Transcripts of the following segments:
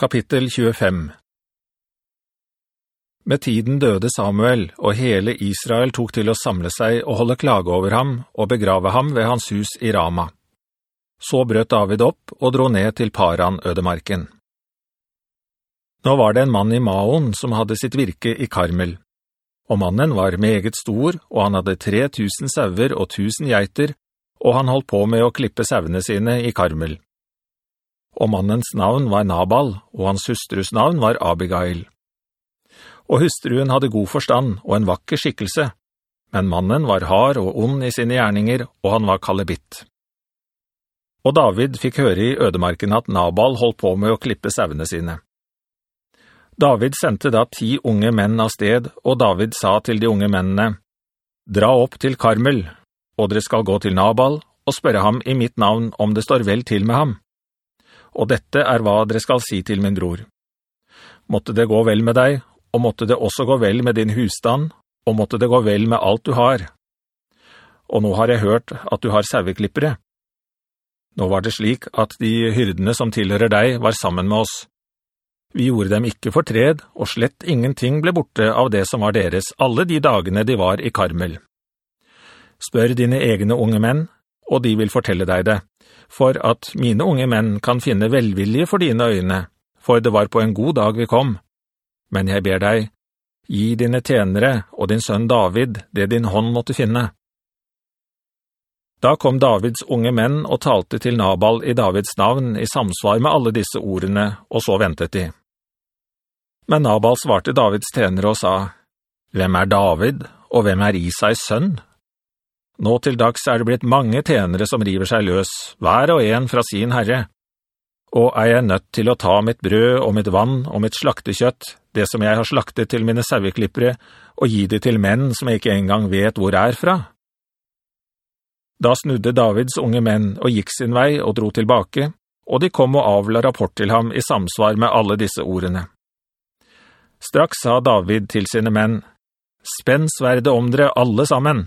Kapittel 25 Med tiden døde Samuel, og hele Israel tok til å samle seg og holde klage over ham og begrave ham ved hans hus i Rama. Så brøt David opp og dro ned til Paran-ødemarken. Nå var det en mann i Maon som hadde sitt virke i Karmel. Og mannen var meget stor, og han hadde 3000 sauer og 1000 geiter, og han holdt på med å klippe sauene sine i Karmel og mannens navn var Nabal, og hans hustrus navn var Abigail. Og hustruen hadde god forstand og en vakker skikkelse, men mannen var hard og ond i sine gjerninger, og han var kalebitt. Og David fikk høre i ødemarken at Nabal holdt på med å klippe sauene sine. David sendte da ti unge menn av sted, og David sa til de unge mennene, «Dra opp til Karmel, og dere skal gå til Nabal og spørre ham i mitt navn om det står vel til med ham.» Og dette er hva dere skal si til min bror. Måtte det gå vel med deg, og måtte det også gå vel med din husstand, og måtte det gå vel med alt du har. Og nå har jeg hørt at du har saueklippere. Nå var det slik at de hyrdene som tilhører deg var sammen med oss. Vi gjorde dem ikke fortred, og slett ingenting ble borte av det som var deres alle de dagene de var i Karmel. Spør dine egne unge menn, og de vil fortelle deg det, for at mine unge menn kan finne velvilje for dine øyne, for det var på en god dag vi kom. Men jeg ber deg, gi dine tjenere og din sønn David det din hånd måtte finne. Da kom Davids unge menn og talte til Nabal i Davids navn i samsvar med alle disse ordene, og så ventet de. Men Nabal svarte Davids tjenere og sa, «Hvem er David, og hvem er Isais sønn?» Nå til dags er det blitt mange tjenere som river seg løs, hver og en fra sin herre. Og er jeg nødt til å ta mitt brød og mitt vann og mitt slaktekjøtt, det som jeg har slaktet til mine saueklippere, og gi det til menn som jeg ikke engang vet hvor er fra? Da snudde Davids unge menn og gikk sin vei og dro tilbake, og de kom og avla rapport til ham i samsvar med alle disse ordene. Straks sa David til sine menn, «Spenn sverdet om dere alle sammen!»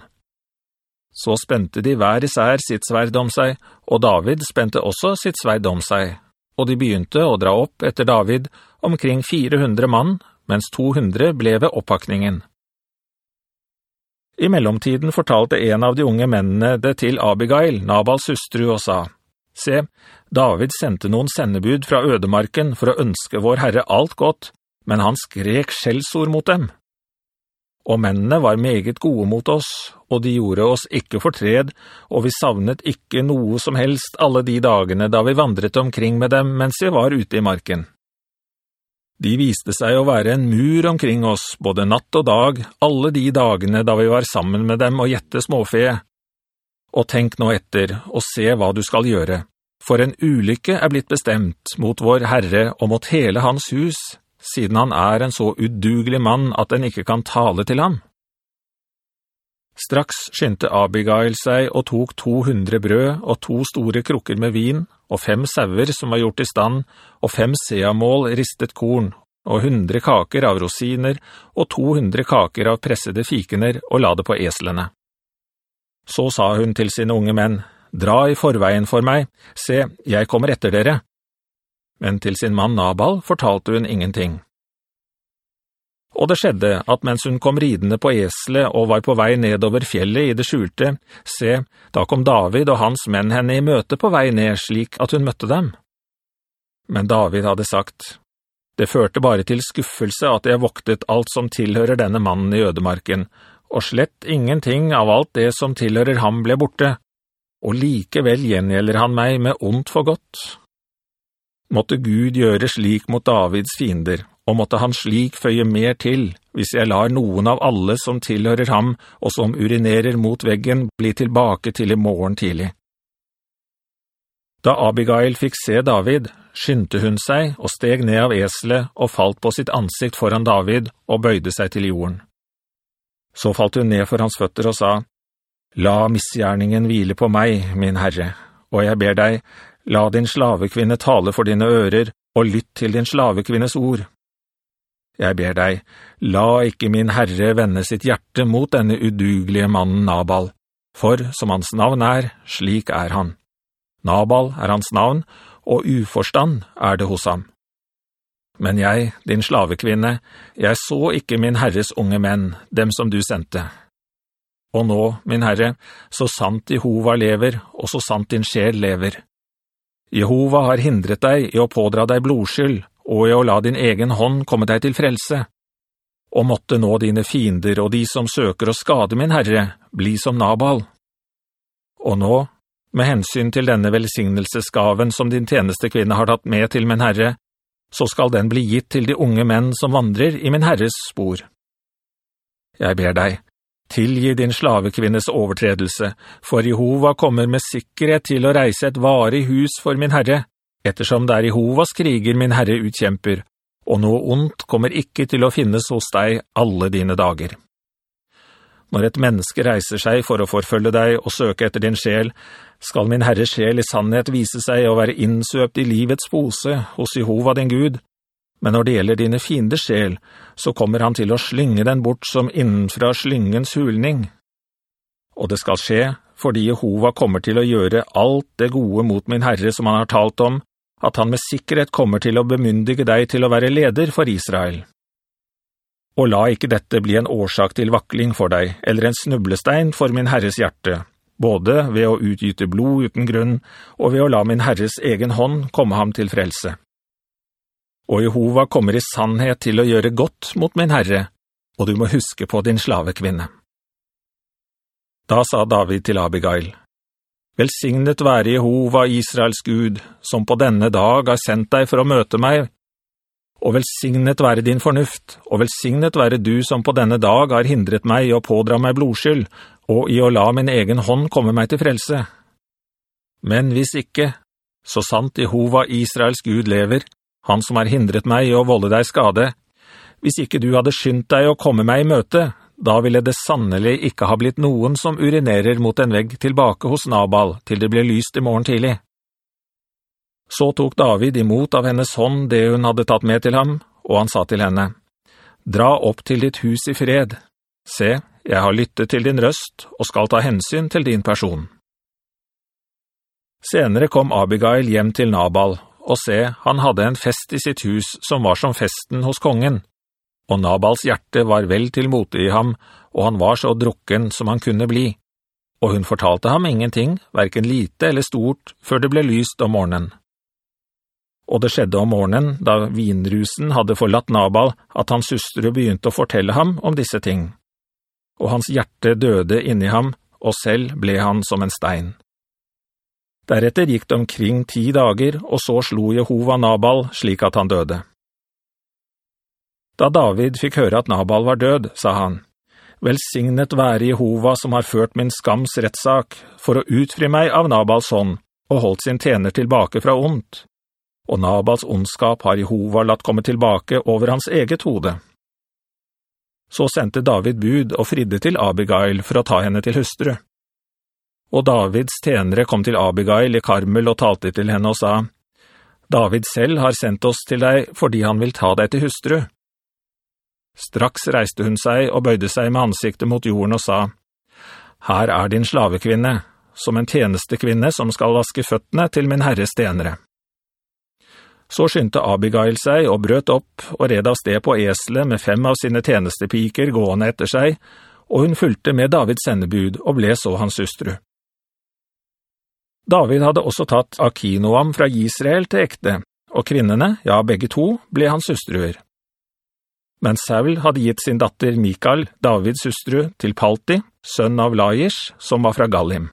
Så spente de hver især sitt sverd om seg, og David spente også sitt sverd om seg, og de begynte å dra opp etter David omkring 400 mann, mens 200 ble ved opphakningen. I mellomtiden fortalte en av de unge mennene det til Abigail, Nabals hustru, og sa, «Se, David sendte noen sendebud fra ødemarken for å ønske vår Herre alt godt, men han skrek skjelsord mot dem.» Og mennene var meget gode mot oss, og de gjorde oss ikke fortred, og vi savnet ikke noe som helst alle de dagene da vi vandret omkring med dem mens vi var ute i marken. De viste seg å være en mur omkring oss, både natt og dag, alle de dagene da vi var sammen med dem og gjette småfe. Og tenk nå etter, og se hva du skal gjøre, for en ulykke er blitt bestemt mot vår Herre og mot hele hans hus, siden han er en så udugelig mann at den ikke kan tale til ham. Straks skyndte Abigail seg og tok 200 brød og to store krukker med vin, og fem sauer som var gjort i stand, og fem seamål ristet korn, og hundre kaker av rosiner, og 200 kaker av pressede fikener, og la det på eslene. Så sa hun til sine unge menn, «Dra i forveien for meg, se, jeg kommer etter dere.» Men til sin mann Nabal fortalte hun ingenting. Og det skjedde at mens hun kom ridende på esle og var på vei nedover fjellet i det skjulte, se, da kom David og hans menn henne i møte på vei ned slik at hun møtte dem. Men David hadde sagt, «Det førte bare til skuffelse at jeg voktet alt som tilhører denne mannen i ødemarken, og slett ingenting av alt det som tilhører ham ble borte, og likevel gjengjelder han meg med ondt for godt.» Måtte Gud gjøre slik mot Davids fiender, og måtte han slik føye mer til, hvis jeg lar noen av alle som tilhører ham, og som urinerer mot veggen, bli tilbake til i morgen tidlig. Da Abigail fikk se David, skyndte hun seg og steg ned av eslet og falt på sitt ansikt foran David og bøyde seg til jorden. Så falt hun ned for hans føtter og sa, «La misgjerningen hvile på meg, min Herre, og jeg ber deg, La din slavekvinne tale for dine ører, og lytt til din slavekvinnes ord. Jeg ber deg, la ikke min Herre vende sitt hjerte mot denne udugelige mannen Nabal, for som hans navn er, slik er han. Nabal er hans navn, og uforstand er det hos ham. Men jeg, din slavekvinne, jeg så ikke min Herres unge menn, dem som du sendte. Og nå, min Herre, så sant Jehova lever, og så sant din sjel lever. Jehova har hindret deg i å pådra deg blodskyld, og i å la din egen hånd komme deg til frelse. Og måtte nå dine fiender og de som søker å skade min Herre, bli som Nabal. Og nå, med hensyn til denne velsignelsesgaven som din tjeneste kvinne har tatt med til min Herre, så skal den bli gitt til de unge menn som vandrer i min Herres spor. Jeg ber deg, tilgi din slavekvinnes overtredelse, for Jehova kommer med sikkerhet til å reise et varig hus for min Herre, ettersom det er Jehovas kriger min Herre utkjemper, og noe ondt kommer ikke til å finnes hos deg alle dine dager. Når et menneske reiser seg for å forfølge deg og søke etter din sjel, skal min Herres sjel i sannhet vise seg å være innsøpt i livets pose hos Jehova din Gud. Men når det gjelder dine fienders sjel, så kommer han til å slynge den bort som innenfra slyngens hulning. Og det skal skje, fordi Jehova kommer til å gjøre alt det gode mot min Herre som han har talt om, at han med sikkerhet kommer til å bemyndige deg til å være leder for Israel. Og la ikke dette bli en årsak til vakling for deg, eller en snublestein for min Herres hjerte, både ved å utgyte blod uten grunn, og ved å la min Herres egen hånd komme ham til frelse. Og Jehova kommer i sannhet til å gjøre godt mot min Herre, og du må huske på din slavekvinne. Da sa David til Abigail, «Velsignet være Jehova, Israels Gud, som på denne dag har sendt deg for å møte meg og velsignet være din fornuft, og velsignet være du som på denne dag har hindret meg i å pådra meg blodskyld, og i å la min egen hånd komme meg til frelse. Men hvis ikke, så sant Jehova Israels Gud lever, han som har hindret meg i å volde deg skade, hvis ikke du hadde skyndt deg å komme meg i møte, da ville det sannelig ikke ha blitt noen som urinerer mot en vegg tilbake hos Nabal til det ble lyst i morgen tidlig. Så tok David imot av hennes hånd det hun hadde tatt med til ham, og han sa til henne, «Dra opp til ditt hus i fred. Se, jeg har lyttet til din røst, og skal ta hensyn til din person.» Senere kom Abigail hjem til Nabal, og se, han hadde en fest i sitt hus som var som festen hos kongen. Og Nabals hjerte var vel til mote i ham, og han var så drukken som han kunne bli. Og hun fortalte ham ingenting, hverken lite eller stort, før det ble lyst om morgenen. Og det skjedde om morgenen, da vinrusen hadde forlatt Nabal, at hans søstre begynte å fortelle ham om disse ting. Og hans hjerte døde inni ham, og selv ble han som en stein. Deretter gikk det omkring ti dager, og så slo Jehova Nabal slik at han døde. Da David fikk høre at Nabal var død, sa han, «Velsignet være Jehova som har ført min skams rettsak, for å utfri meg av Nabals hånd, og holdt sin tjener tilbake fra ondt og Nabals ondskap har Jehova latt komme tilbake over hans eget hode. Så sendte David bud og fridde til Abigail for å ta henne til hustru. Og Davids tenere kom til Abigail i Karmel og talte til henne og sa, «David selv har sendt oss til deg fordi han vil ta deg til hustru.» Straks reiste hun seg og bøyde seg med ansiktet mot jorden og sa, «Her er din slavekvinne, som en tjenestekvinne som skal vaske føttene til min herres tenere.» Så skyndte Abigail seg og brøt opp og red av sted på esle med fem av sine tjenestepiker gående etter seg, og hun fulgte med Davids sendebud og ble så hans søstru. David hadde også tatt Akinoam fra Israel til ekte, og kvinnene, ja begge to, ble hans søstruer. Men Saul hadde gitt sin datter Mikael, Davids søstru, til Palti, sønn av Laish, som var fra Gallim.